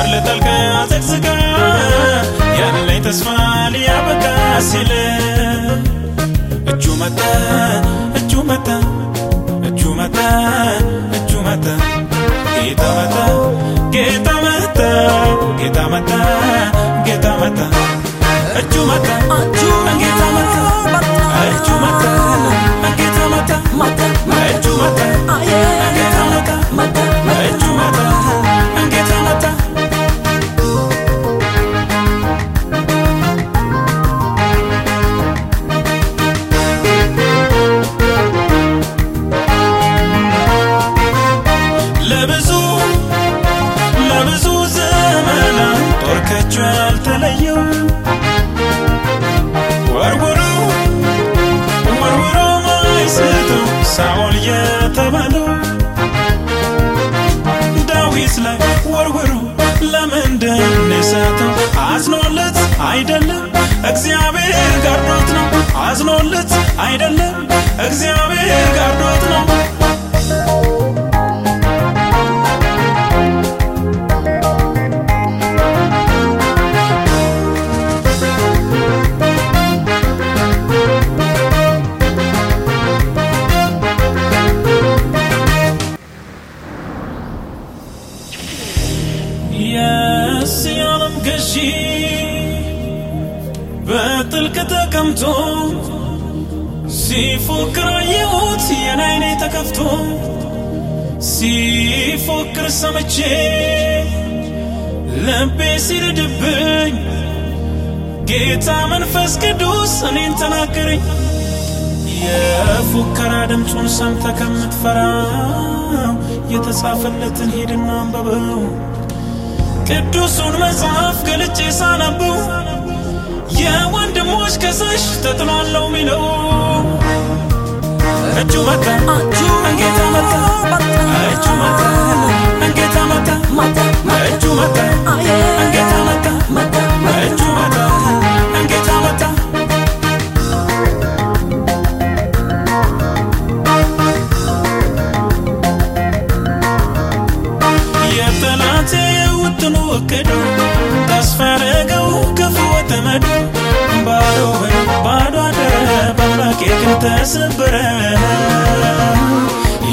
ጀንበር ልጠልቅ አዘግዝጋ ያለኝ ተስፋ ሊያበቃ ሲል እጁ መጣ እጁ መጣ እጁ መጣ ከእጁ ያልተለየው ወርውሮ ወርውሮ ማይስተው ሳኦል የተባለው። ዳዊት ላይ ወርውሮ ለምንድን የሳተው አዝኖለት አይደለም እግዚአብሔር ጋርዶት ነው። አዝኖለት አይደለም እግዚአብሔር ጋርዶት ነው በጥልቅ ተቀምጦ ሲፎክር አየሁት የኔ ዓይኔ ተከፍቶ ሲፎክር ሰምቼ ልቤ ሲርድብኝ ጌታ መንፈስ ቅዱስ እኔን ተናገረኝ። የፉከራ ድምፁን ሰምተ ከምትፈራው የተጻፈለትን ሂድና አንበበው ቅዱሱን መጽሐፍ ገልጬ ሳነበው የወንድሞች ከሳሽ ተጥሏለው ሚለው እጁ መጣ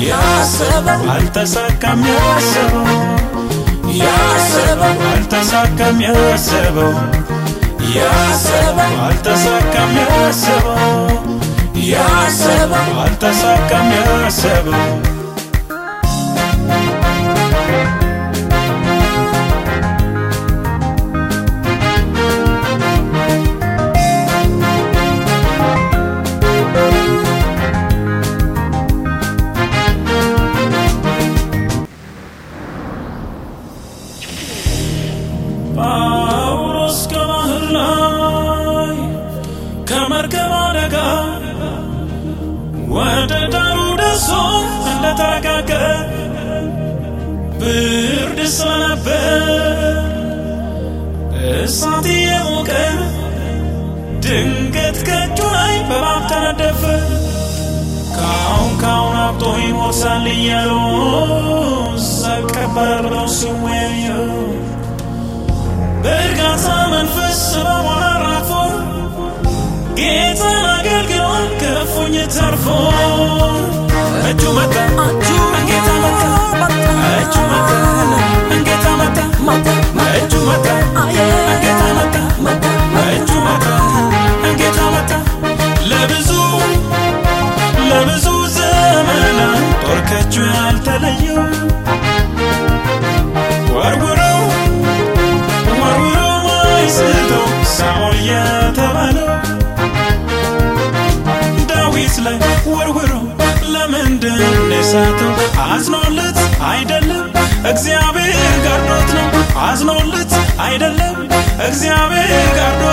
ያሰበው አልተሳካም ያሰበው ያሰበው አልተሳካም ያሰበው ያሰበው አልተሳካም ያሰበው ያሰበው አልተሳካም ያሰበው ወደ ዳሩ ደርሶ እንደተረጋገ ብርድ ስለነበር እሳት የሞቀ ድንገት ከእጁ ላይ በባብ ተነደፈ። ካሁን ካሁን አብጦ ይሞታል እያሉ ሰቀበረ ብለው ሲወያዩ ተርፎ እጁ መጣ ጌታ መጣ እጁ መጣ ጌታ መጣ እጁ መጣ ጌታ መጣ እጁ መጣ ጌታ መጣ ለብዙ ለብዙ ዘመናት ጦር ከእጁ ያልተለየው ወርውረው ወርውሮ ማይስተው ወርውሮ ለምንድን የሳተው? አዝኖለት አይደለም እግዚአብሔር ጋርዶት ነው። አዝኖለት አይደለም እግዚአብሔር ጋርዶት